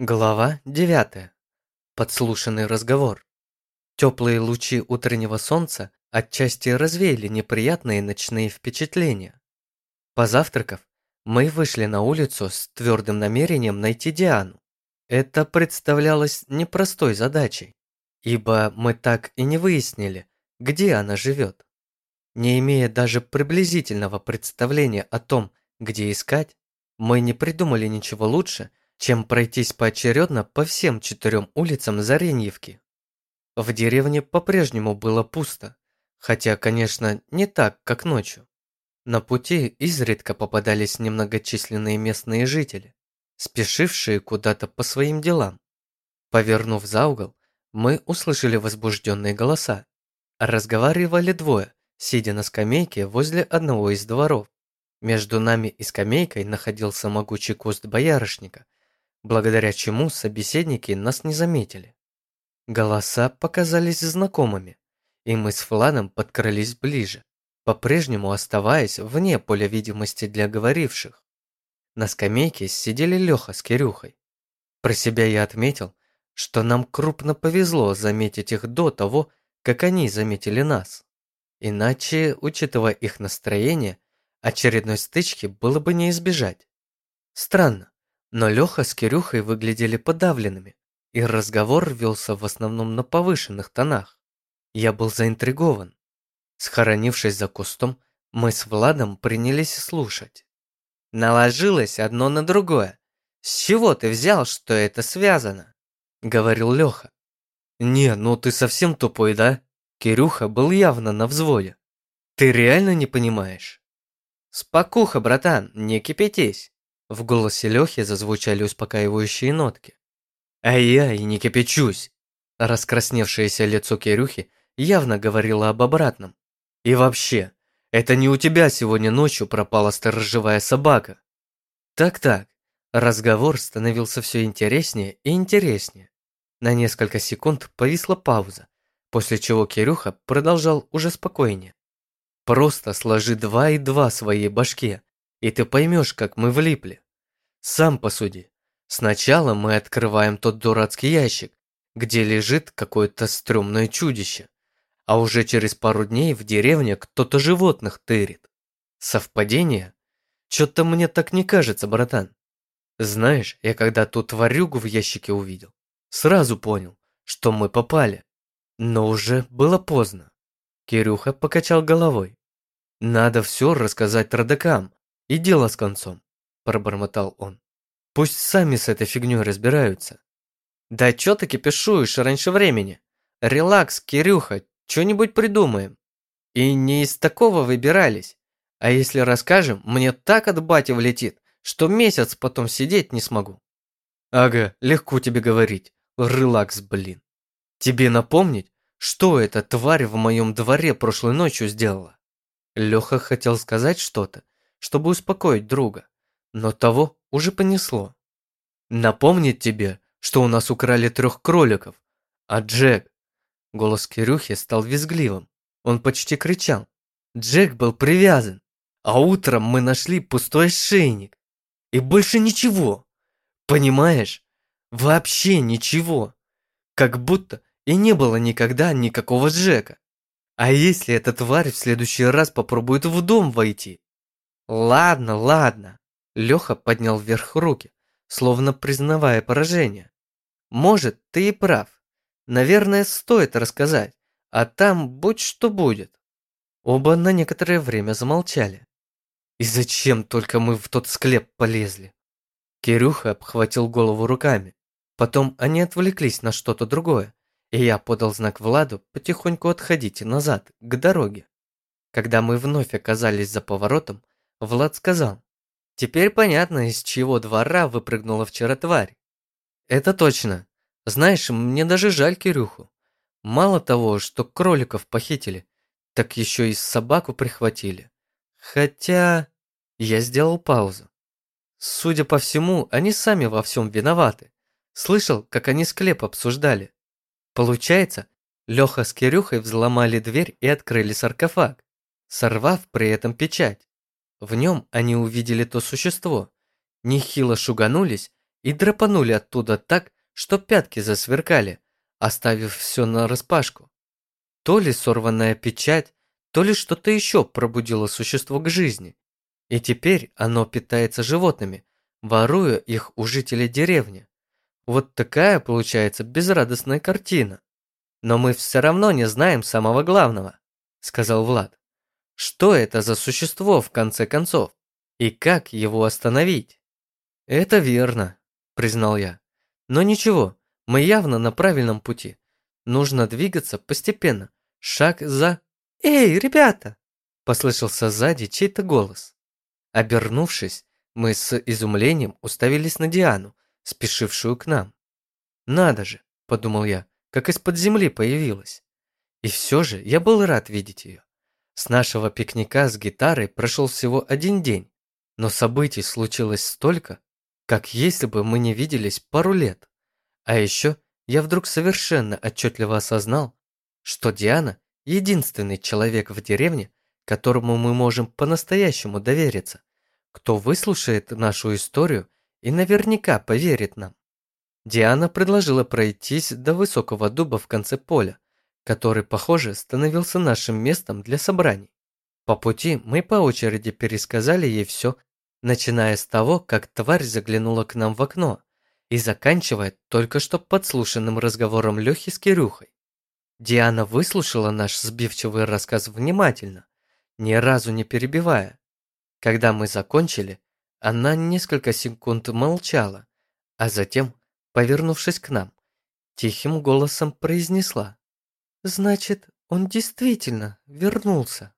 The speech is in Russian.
Глава 9. Подслушанный разговор. Теплые лучи утреннего солнца отчасти развеяли неприятные ночные впечатления. Позавтракав, мы вышли на улицу с твердым намерением найти Диану. Это представлялось непростой задачей, ибо мы так и не выяснили, где она живет. Не имея даже приблизительного представления о том, где искать, мы не придумали ничего лучше, чем пройтись поочередно по всем четырем улицам Зареньевки. В деревне по-прежнему было пусто, хотя, конечно, не так, как ночью. На пути изредка попадались немногочисленные местные жители, спешившие куда-то по своим делам. Повернув за угол, мы услышали возбужденные голоса. Разговаривали двое, сидя на скамейке возле одного из дворов. Между нами и скамейкой находился могучий куст боярышника, благодаря чему собеседники нас не заметили. Голоса показались знакомыми, и мы с Владом подкрались ближе, по-прежнему оставаясь вне поля видимости для говоривших. На скамейке сидели Леха с Кирюхой. Про себя я отметил, что нам крупно повезло заметить их до того, как они заметили нас. Иначе, учитывая их настроение, очередной стычки было бы не избежать. Странно, но Леха с Кирюхой выглядели подавленными, и разговор велся в основном на повышенных тонах. Я был заинтригован. Схоронившись за кустом, мы с Владом принялись слушать. «Наложилось одно на другое. С чего ты взял, что это связано?» — говорил Леха. «Не, ну ты совсем тупой, да?» Кирюха был явно на взводе. «Ты реально не понимаешь?» «Спокуха, братан, не кипятись. В голосе Лехи зазвучали успокаивающие нотки. «А я и не кипячусь!» Раскрасневшееся лицо Кирюхи явно говорило об обратном. «И вообще, это не у тебя сегодня ночью пропала сторожевая собака!» Так-так, разговор становился все интереснее и интереснее. На несколько секунд повисла пауза, после чего Кирюха продолжал уже спокойнее. «Просто сложи два и два своей башке, и ты поймешь, как мы влипли. Сам посуди. Сначала мы открываем тот дурацкий ящик, где лежит какое-то стрёмное чудище, а уже через пару дней в деревне кто-то животных тырит. Совпадение? Чё-то мне так не кажется, братан. Знаешь, я когда ту тварюгу в ящике увидел, сразу понял, что мы попали. Но уже было поздно. Кирюха покачал головой. Надо все рассказать родакам, и дело с концом, пробормотал он. Пусть сами с этой фигней разбираются. Да чё ты кипишуешь раньше времени? Релакс, Кирюха, что-нибудь придумаем. И не из такого выбирались. А если расскажем, мне так от бати влетит, что месяц потом сидеть не смогу. Ага, легко тебе говорить. Релакс, блин. Тебе напомнить, что эта тварь в моем дворе прошлой ночью сделала? Леха хотел сказать что-то, чтобы успокоить друга, но того уже понесло. Напомнить тебе, что у нас украли трех кроликов, а Джек... Голос Кирюхи стал визгливым. Он почти кричал. Джек был привязан, а утром мы нашли пустой шейник. И больше ничего. Понимаешь? Вообще ничего. Как будто и не было никогда никакого Джека. А если эта тварь в следующий раз попробует в дом войти? Ладно, ладно. Леха поднял вверх руки, словно признавая поражение. Может, ты и прав. Наверное, стоит рассказать, а там будь что будет. Оба на некоторое время замолчали. И зачем только мы в тот склеп полезли? Кирюха обхватил голову руками. Потом они отвлеклись на что-то другое, и я подал знак Владу потихоньку отходить назад, к дороге. Когда мы вновь оказались за поворотом, Влад сказал. Теперь понятно, из чего двора выпрыгнула вчера тварь. Это точно. Знаешь, мне даже жаль Кирюху. Мало того, что кроликов похитили, так еще и собаку прихватили. Хотя... Я сделал паузу. Судя по всему, они сами во всем виноваты. Слышал, как они склеп обсуждали. Получается, Леха с Кирюхой взломали дверь и открыли саркофаг, сорвав при этом печать. В нем они увидели то существо, нехило шуганулись и драпанули оттуда так, что пятки засверкали, оставив все на распашку. То ли сорванная печать, то ли что-то еще пробудило существо к жизни. И теперь оно питается животными, воруя их у жителей деревни. Вот такая получается безрадостная картина. Но мы все равно не знаем самого главного, сказал Влад. Что это за существо в конце концов? И как его остановить? Это верно, признал я. Но ничего, мы явно на правильном пути. Нужно двигаться постепенно, шаг за... «Эй, ребята!» – послышался сзади чей-то голос. Обернувшись, мы с изумлением уставились на Диану, спешившую к нам. «Надо же!» – подумал я, как из-под земли появилась. И все же я был рад видеть ее. С нашего пикника с гитарой прошел всего один день, но событий случилось столько, как если бы мы не виделись пару лет. А еще я вдруг совершенно отчетливо осознал, что Диана – единственный человек в деревне, которому мы можем по-настоящему довериться, кто выслушает нашу историю и наверняка поверит нам. Диана предложила пройтись до высокого дуба в конце поля, который, похоже, становился нашим местом для собраний. По пути мы по очереди пересказали ей все, начиная с того, как тварь заглянула к нам в окно, и заканчивая только что подслушанным разговором Лехи с Кирюхой. Диана выслушала наш сбивчивый рассказ внимательно, ни разу не перебивая. Когда мы закончили, она несколько секунд молчала, а затем, повернувшись к нам, тихим голосом произнесла. «Значит, он действительно вернулся».